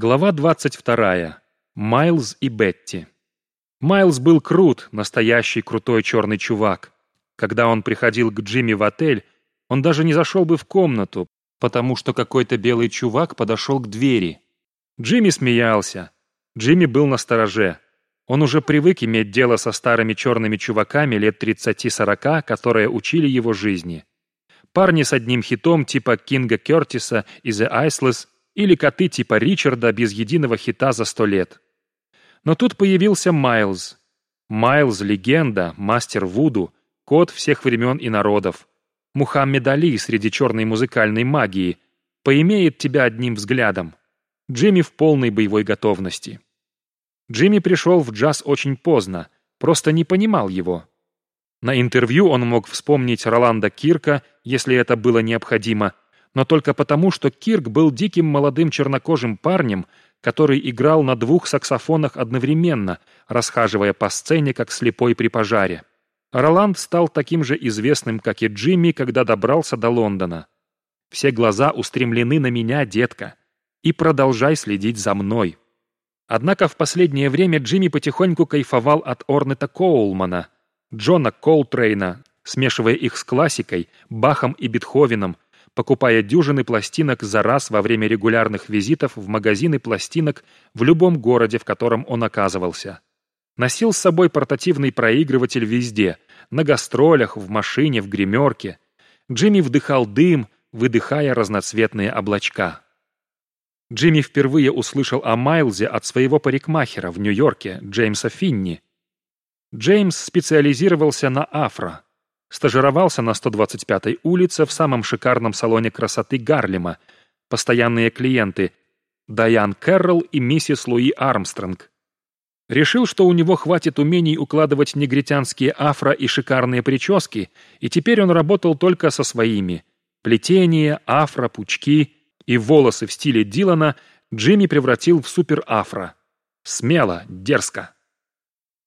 Глава 22. Майлз и Бетти. Майлз был крут, настоящий крутой черный чувак. Когда он приходил к Джимми в отель, он даже не зашел бы в комнату, потому что какой-то белый чувак подошел к двери. Джимми смеялся. Джимми был на стороже. Он уже привык иметь дело со старыми черными чуваками лет 30-40, которые учили его жизни. Парни с одним хитом типа Кинга Кертиса и The Iceless – или коты типа Ричарда без единого хита за сто лет. Но тут появился Майлз. Майлз — легенда, мастер Вуду, кот всех времен и народов. Мухаммед Али среди черной музыкальной магии. Поимеет тебя одним взглядом. Джимми в полной боевой готовности. Джимми пришел в джаз очень поздно, просто не понимал его. На интервью он мог вспомнить Роланда Кирка, если это было необходимо, но только потому, что Кирк был диким молодым чернокожим парнем, который играл на двух саксофонах одновременно, расхаживая по сцене, как слепой при пожаре. Роланд стал таким же известным, как и Джимми, когда добрался до Лондона. «Все глаза устремлены на меня, детка, и продолжай следить за мной». Однако в последнее время Джимми потихоньку кайфовал от Орнета Коулмана, Джона Колтрейна, смешивая их с классикой, Бахом и Бетховеном, покупая дюжины пластинок за раз во время регулярных визитов в магазины пластинок в любом городе, в котором он оказывался. Носил с собой портативный проигрыватель везде, на гастролях, в машине, в гримерке. Джимми вдыхал дым, выдыхая разноцветные облачка. Джимми впервые услышал о Майлзе от своего парикмахера в Нью-Йорке, Джеймса Финни. Джеймс специализировался на афро – Стажировался на 125-й улице в самом шикарном салоне красоты Гарлема. Постоянные клиенты Дайан Кэрролл и миссис Луи Армстронг. Решил, что у него хватит умений укладывать негритянские афро и шикарные прически, и теперь он работал только со своими. Плетение, афро, пучки и волосы в стиле Дилана Джимми превратил в супер-афро. Смело, дерзко.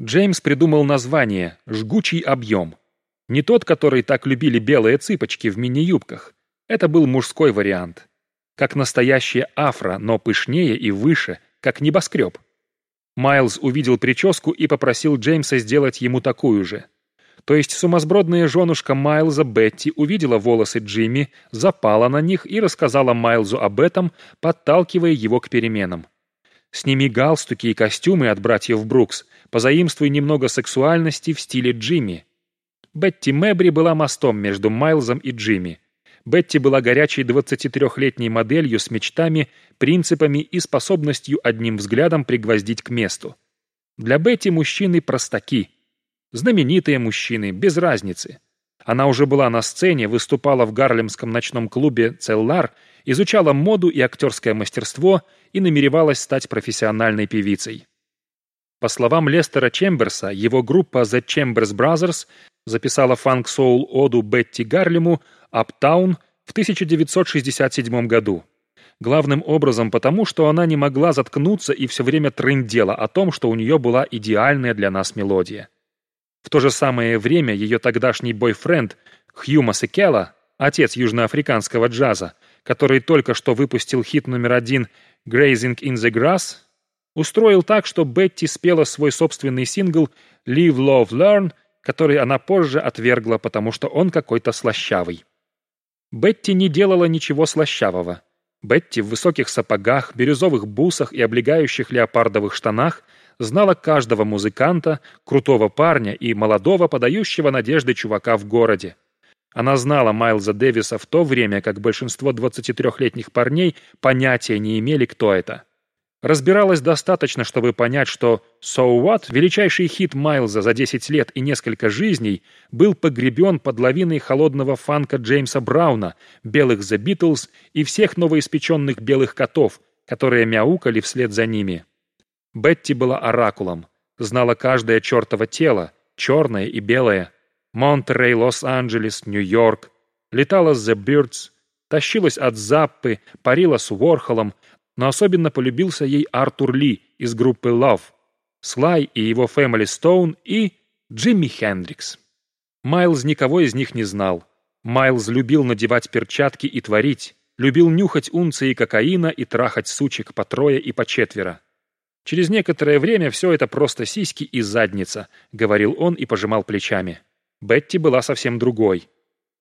Джеймс придумал название «Жгучий объем». Не тот, который так любили белые цыпочки в мини-юбках. Это был мужской вариант. Как настоящее афро, но пышнее и выше, как небоскреб. Майлз увидел прическу и попросил Джеймса сделать ему такую же. То есть сумасбродная женушка Майлза Бетти увидела волосы Джимми, запала на них и рассказала Майлзу об этом, подталкивая его к переменам. «Сними галстуки и костюмы от братьев Брукс, позаимствуй немного сексуальности в стиле Джимми», Бетти Мэбри была мостом между Майлзом и Джимми. Бетти была горячей 23-летней моделью с мечтами, принципами и способностью одним взглядом пригвоздить к месту. Для Бетти мужчины простаки. Знаменитые мужчины, без разницы. Она уже была на сцене, выступала в гарлемском ночном клубе «Целлар», изучала моду и актерское мастерство и намеревалась стать профессиональной певицей. По словам Лестера Чемберса, его группа The Chambers Brothers записала фанк-соул-оду Бетти Гарлему «Аптаун» в 1967 году. Главным образом потому, что она не могла заткнуться и все время трындела о том, что у нее была идеальная для нас мелодия. В то же самое время ее тогдашний бойфренд Хью Масекела, отец южноафриканского джаза, который только что выпустил хит номер один «Grazing in the Grass», устроил так, что Бетти спела свой собственный сингл «Live, Love, Learn», который она позже отвергла, потому что он какой-то слащавый. Бетти не делала ничего слащавого. Бетти в высоких сапогах, бирюзовых бусах и облегающих леопардовых штанах знала каждого музыканта, крутого парня и молодого, подающего надежды чувака в городе. Она знала Майлза Дэвиса в то время, как большинство 23-летних парней понятия не имели, кто это разбиралась достаточно, чтобы понять, что «So What», величайший хит Майлза за 10 лет и несколько жизней, был погребен под лавиной холодного фанка Джеймса Брауна, белых The Beatles и всех новоиспеченных белых котов, которые мяукали вслед за ними. Бетти была оракулом, знала каждое чертово тело, черное и белое. Монтерей, Лос-Анджелес, Нью-Йорк. Летала с The Birds, тащилась от Заппы, парила с Уорхолом, но особенно полюбился ей Артур Ли из группы Love, Слай и его Family Stone и Джимми Хендрикс. Майлз никого из них не знал. Майлз любил надевать перчатки и творить. любил нюхать унции кокаина и трахать сучек по трое и по четверо. «Через некоторое время все это просто сиськи и задница», — говорил он и пожимал плечами. Бетти была совсем другой.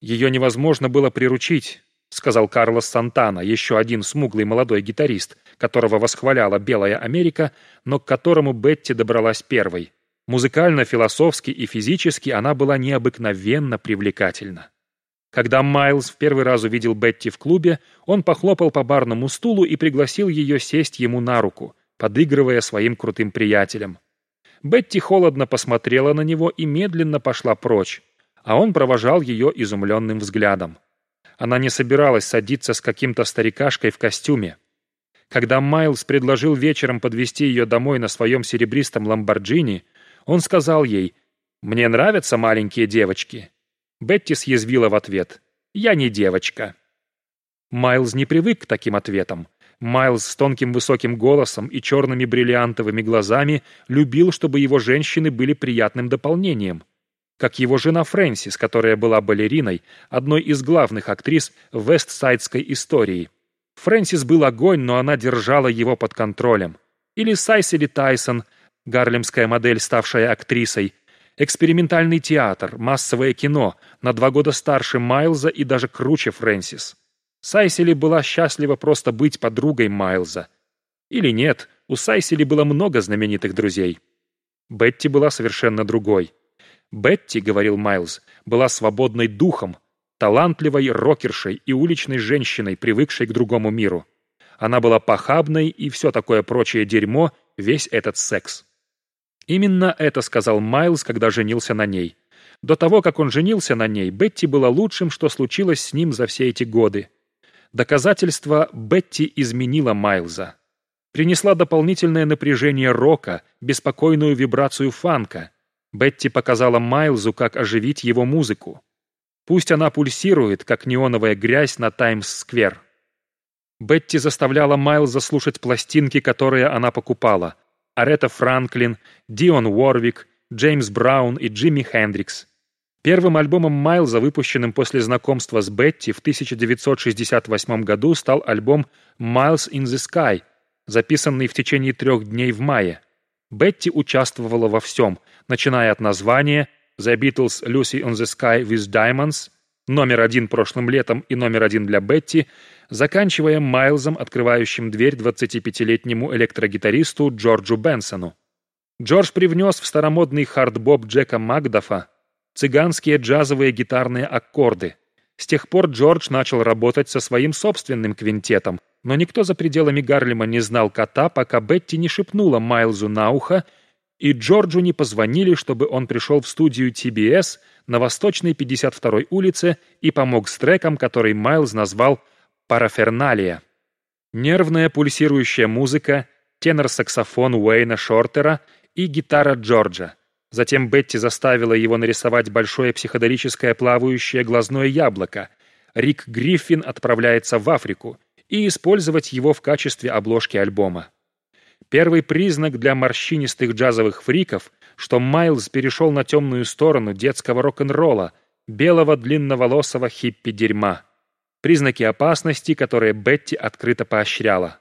Ее невозможно было приручить, сказал Карлос Сантана, еще один смуглый молодой гитарист, которого восхваляла Белая Америка, но к которому Бетти добралась первой. Музыкально, философски и физически она была необыкновенно привлекательна. Когда Майлз в первый раз увидел Бетти в клубе, он похлопал по барному стулу и пригласил ее сесть ему на руку, подыгрывая своим крутым приятелям. Бетти холодно посмотрела на него и медленно пошла прочь, а он провожал ее изумленным взглядом. Она не собиралась садиться с каким-то старикашкой в костюме. Когда Майлз предложил вечером подвести ее домой на своем серебристом ламборджини, он сказал ей «Мне нравятся маленькие девочки». Бетти съязвила в ответ «Я не девочка». Майлз не привык к таким ответам. Майлз с тонким высоким голосом и черными бриллиантовыми глазами любил, чтобы его женщины были приятным дополнением как его жена Фрэнсис, которая была балериной, одной из главных актрис вестсайдской истории. Фрэнсис был огонь, но она держала его под контролем. Или Сайсели Тайсон, гарлемская модель, ставшая актрисой, экспериментальный театр, массовое кино, на два года старше Майлза и даже круче Фрэнсис. Сайсели была счастлива просто быть подругой Майлза. Или нет, у Сайсели было много знаменитых друзей. Бетти была совершенно другой. Бетти, говорил Майлз, была свободной духом, талантливой рокершей и уличной женщиной, привыкшей к другому миру. Она была похабной и все такое прочее дерьмо, весь этот секс. Именно это сказал Майлз, когда женился на ней. До того, как он женился на ней, Бетти была лучшим, что случилось с ним за все эти годы. Доказательство Бетти изменила Майлза. Принесла дополнительное напряжение рока, беспокойную вибрацию фанка – Бетти показала Майлзу, как оживить его музыку. Пусть она пульсирует, как неоновая грязь на Таймс-сквер. Бетти заставляла Майлза слушать пластинки, которые она покупала. Арета Франклин, Дион Уорвик, Джеймс Браун и Джимми Хендрикс. Первым альбомом Майлза, выпущенным после знакомства с Бетти в 1968 году, стал альбом «Miles in the Sky», записанный в течение трех дней в мае. Бетти участвовала во всем, начиная от названия «The Beatles Lucy on the Sky with Diamonds», номер один прошлым летом и номер один для Бетти, заканчивая Майлзом, открывающим дверь 25-летнему электрогитаристу Джорджу Бенсону. Джордж привнес в старомодный хардбоп Джека Макдафа цыганские джазовые гитарные аккорды. С тех пор Джордж начал работать со своим собственным квинтетом, но никто за пределами Гарлема не знал кота, пока Бетти не шепнула Майлзу на ухо, и Джорджу не позвонили, чтобы он пришел в студию CBS на Восточной 52-й улице и помог с треком, который Майлз назвал «Параферналия». Нервная пульсирующая музыка, тенор-саксофон Уэйна Шортера и гитара Джорджа. Затем Бетти заставила его нарисовать большое психоделическое плавающее глазное яблоко. Рик Гриффин отправляется в Африку — и использовать его в качестве обложки альбома. Первый признак для морщинистых джазовых фриков, что Майлз перешел на темную сторону детского рок-н-ролла, белого длинноволосого хиппи-дерьма. Признаки опасности, которые Бетти открыто поощряла.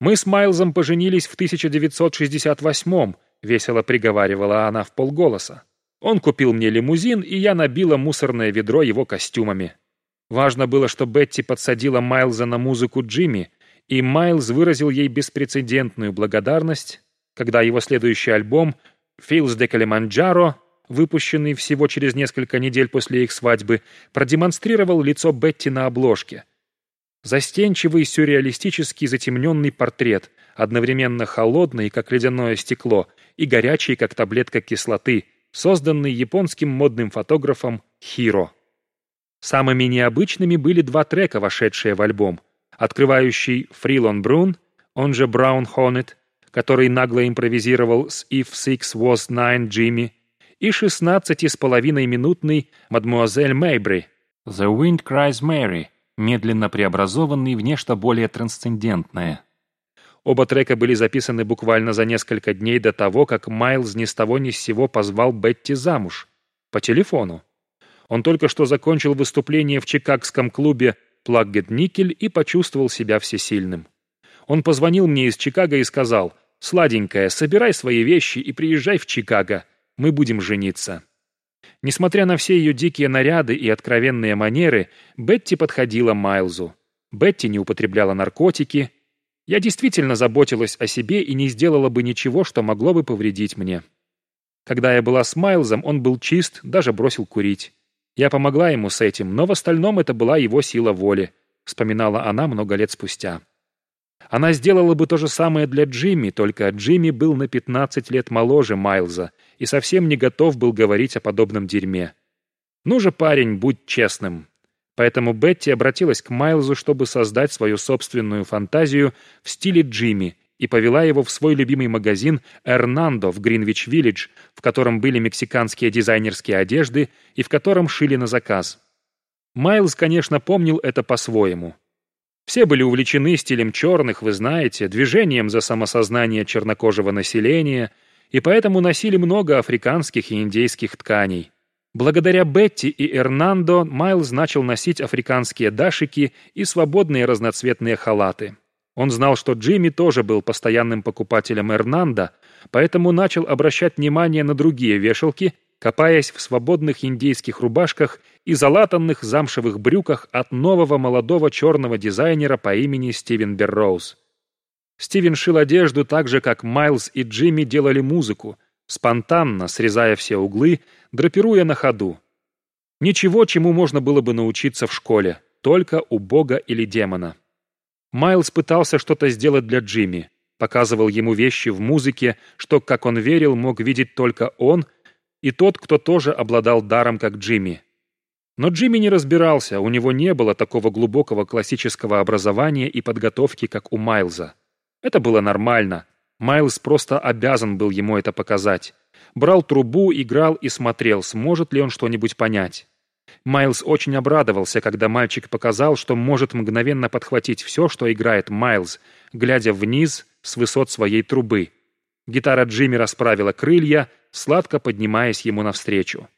«Мы с Майлзом поженились в 1968-м», — весело приговаривала она в полголоса. «Он купил мне лимузин, и я набила мусорное ведро его костюмами. Важно было, что Бетти подсадила Майлза на музыку Джимми, и Майлз выразил ей беспрецедентную благодарность, когда его следующий альбом «Филс де Калиманджаро», выпущенный всего через несколько недель после их свадьбы, продемонстрировал лицо Бетти на обложке. Застенчивый, сюрреалистический, затемненный портрет, одновременно холодный, как ледяное стекло, и горячий, как таблетка кислоты, созданный японским модным фотографом Хиро. Самыми необычными были два трека, вошедшие в альбом. Открывающий «Фрилон Брун», он же «Браун Хонет», который нагло импровизировал с «If Six Was Nine Jimmy», и 16 с половиной минутный «Мадмуазель Мэйбри». «The Wind Cries Mary», медленно преобразованный в нечто более трансцендентное. Оба трека были записаны буквально за несколько дней до того, как Майлз ни с того ни с сего позвал Бетти замуж. По телефону. Он только что закончил выступление в чикагском клубе Плаггет-Никель и почувствовал себя всесильным. Он позвонил мне из Чикаго и сказал, «Сладенькая, собирай свои вещи и приезжай в Чикаго. Мы будем жениться». Несмотря на все ее дикие наряды и откровенные манеры, Бетти подходила Майлзу. Бетти не употребляла наркотики. Я действительно заботилась о себе и не сделала бы ничего, что могло бы повредить мне. Когда я была с Майлзом, он был чист, даже бросил курить. Я помогла ему с этим, но в остальном это была его сила воли, вспоминала она много лет спустя. Она сделала бы то же самое для Джимми, только Джимми был на 15 лет моложе Майлза и совсем не готов был говорить о подобном дерьме. «Ну же, парень, будь честным». Поэтому Бетти обратилась к Майлзу, чтобы создать свою собственную фантазию в стиле Джимми и повела его в свой любимый магазин «Эрнандо» в Гринвич-Виллидж, в котором были мексиканские дизайнерские одежды и в котором шили на заказ. Майлз, конечно, помнил это по-своему. Все были увлечены стилем черных, вы знаете, движением за самосознание чернокожего населения, и поэтому носили много африканских и индейских тканей. Благодаря Бетти и Эрнандо Майлз начал носить африканские дашики и свободные разноцветные халаты. Он знал, что Джимми тоже был постоянным покупателем Эрнанда, поэтому начал обращать внимание на другие вешалки копаясь в свободных индейских рубашках и залатанных замшевых брюках от нового молодого черного дизайнера по имени Стивен Берроуз. Стивен шил одежду так же, как Майлз и Джимми делали музыку, спонтанно, срезая все углы, драпируя на ходу. Ничего, чему можно было бы научиться в школе, только у бога или демона. Майлз пытался что-то сделать для Джимми, показывал ему вещи в музыке, что, как он верил, мог видеть только он и тот, кто тоже обладал даром, как Джимми. Но Джимми не разбирался, у него не было такого глубокого классического образования и подготовки, как у Майлза. Это было нормально. Майлз просто обязан был ему это показать. Брал трубу, играл и смотрел, сможет ли он что-нибудь понять. Майлз очень обрадовался, когда мальчик показал, что может мгновенно подхватить все, что играет Майлз, глядя вниз с высот своей трубы. Гитара Джимми расправила крылья, сладко поднимаясь ему навстречу.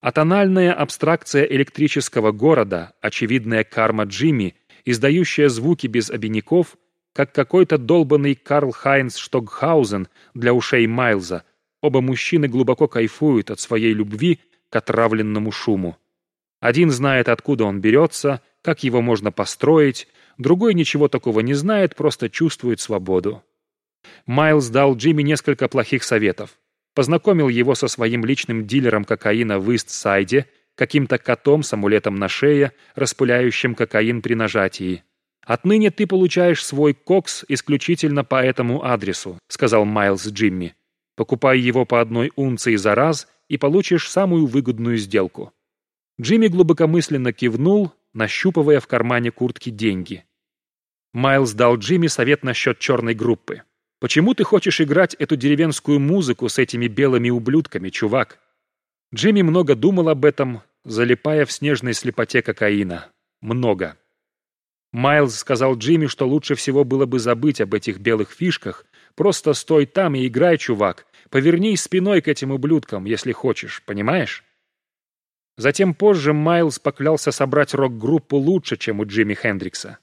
А тональная абстракция электрического города, очевидная карма Джимми, издающая звуки без обиняков, как какой-то долбанный Карл Хайнц Штокхаузен для ушей Майлза, оба мужчины глубоко кайфуют от своей любви к отравленному шуму. Один знает, откуда он берется, как его можно построить, другой ничего такого не знает, просто чувствует свободу. Майлз дал Джимми несколько плохих советов познакомил его со своим личным дилером кокаина в Ист-Сайде, каким-то котом с амулетом на шее, распыляющим кокаин при нажатии. «Отныне ты получаешь свой кокс исключительно по этому адресу», сказал Майлз Джимми. «Покупай его по одной унции за раз и получишь самую выгодную сделку». Джимми глубокомысленно кивнул, нащупывая в кармане куртки деньги. Майлз дал Джимми совет насчет черной группы. Почему ты хочешь играть эту деревенскую музыку с этими белыми ублюдками, чувак? Джимми много думал об этом, залипая в снежной слепоте кокаина. Много. Майлз сказал Джимми, что лучше всего было бы забыть об этих белых фишках. Просто стой там и играй, чувак. Повернись спиной к этим ублюдкам, если хочешь, понимаешь? Затем позже Майлз поклялся собрать рок-группу лучше, чем у Джимми Хендрикса.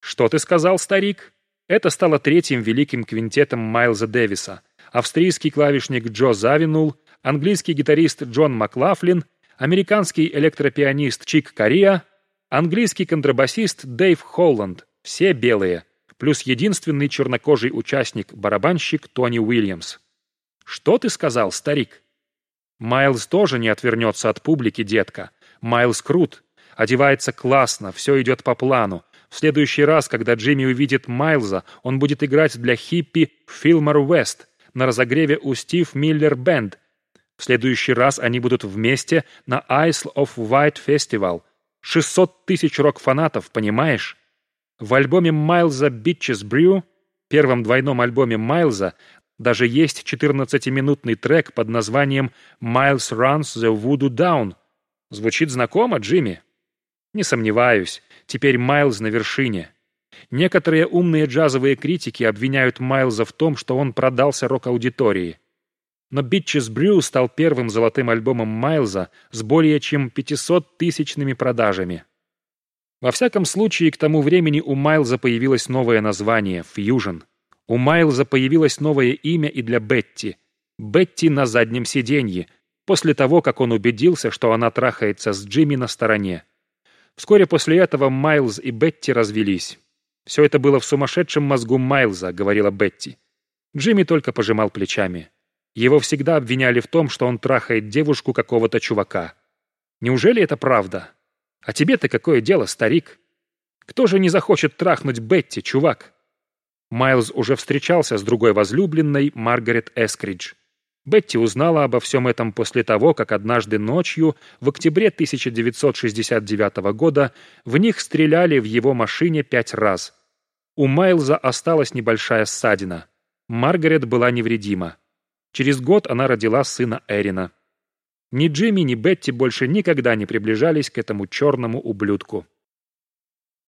«Что ты сказал, старик?» Это стало третьим великим квинтетом Майлза Дэвиса. Австрийский клавишник Джо Завинул, английский гитарист Джон Маклафлин, американский электропианист Чик Кориа, английский контрабасист Дэйв Холланд. Все белые. Плюс единственный чернокожий участник, барабанщик Тони Уильямс. «Что ты сказал, старик?» Майлз тоже не отвернется от публики, детка. Майлз крут. Одевается классно, все идет по плану. В следующий раз, когда Джимми увидит Майлза, он будет играть для хиппи Филмор Уэст на разогреве у Стив Миллер Бенд. В следующий раз они будут вместе на Isle of Wight Festival. 600 тысяч рок-фанатов, понимаешь? В альбоме Майлза Bitches Brew, первом двойном альбоме Майлза, даже есть 14-минутный трек под названием «Miles Runs the Voodoo Down». Звучит знакомо, Джимми? Не сомневаюсь. Теперь Майлз на вершине. Некоторые умные джазовые критики обвиняют Майлза в том, что он продался рок-аудитории. Но «Bitches Brew» стал первым золотым альбомом Майлза с более чем 500-тысячными продажами. Во всяком случае, к тому времени у Майлза появилось новое название — «Фьюжн». У Майлза появилось новое имя и для Бетти. Бетти на заднем сиденье, после того, как он убедился, что она трахается с Джимми на стороне. Вскоре после этого Майлз и Бетти развелись. «Все это было в сумасшедшем мозгу Майлза», — говорила Бетти. Джимми только пожимал плечами. Его всегда обвиняли в том, что он трахает девушку какого-то чувака. Неужели это правда? А тебе-то какое дело, старик? Кто же не захочет трахнуть Бетти, чувак? Майлз уже встречался с другой возлюбленной, Маргарет Эскридж. Бетти узнала обо всем этом после того, как однажды ночью, в октябре 1969 года, в них стреляли в его машине пять раз. У Майлза осталась небольшая ссадина. Маргарет была невредима. Через год она родила сына Эрина. Ни Джимми, ни Бетти больше никогда не приближались к этому черному ублюдку.